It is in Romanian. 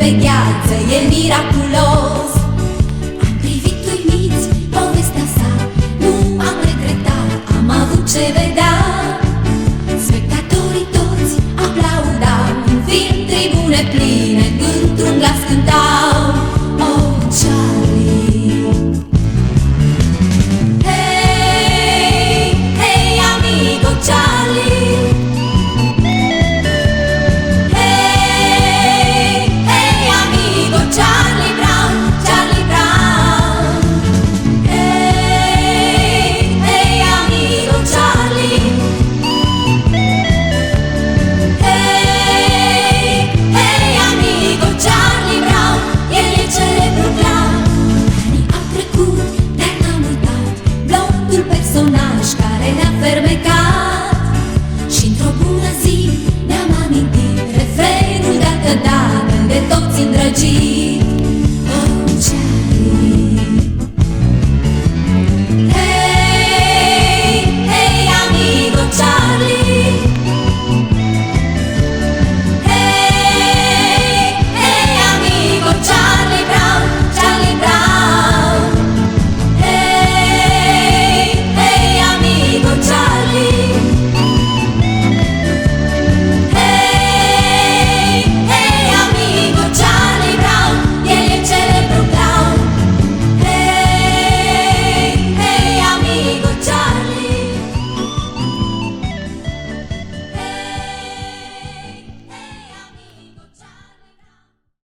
pe gheață, e miraculos. personaj care ne-a fermecat. Și într-o bună zi ne-am amintit refrenul de-a de toți îndrăgit